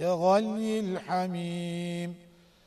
كغلي الحميم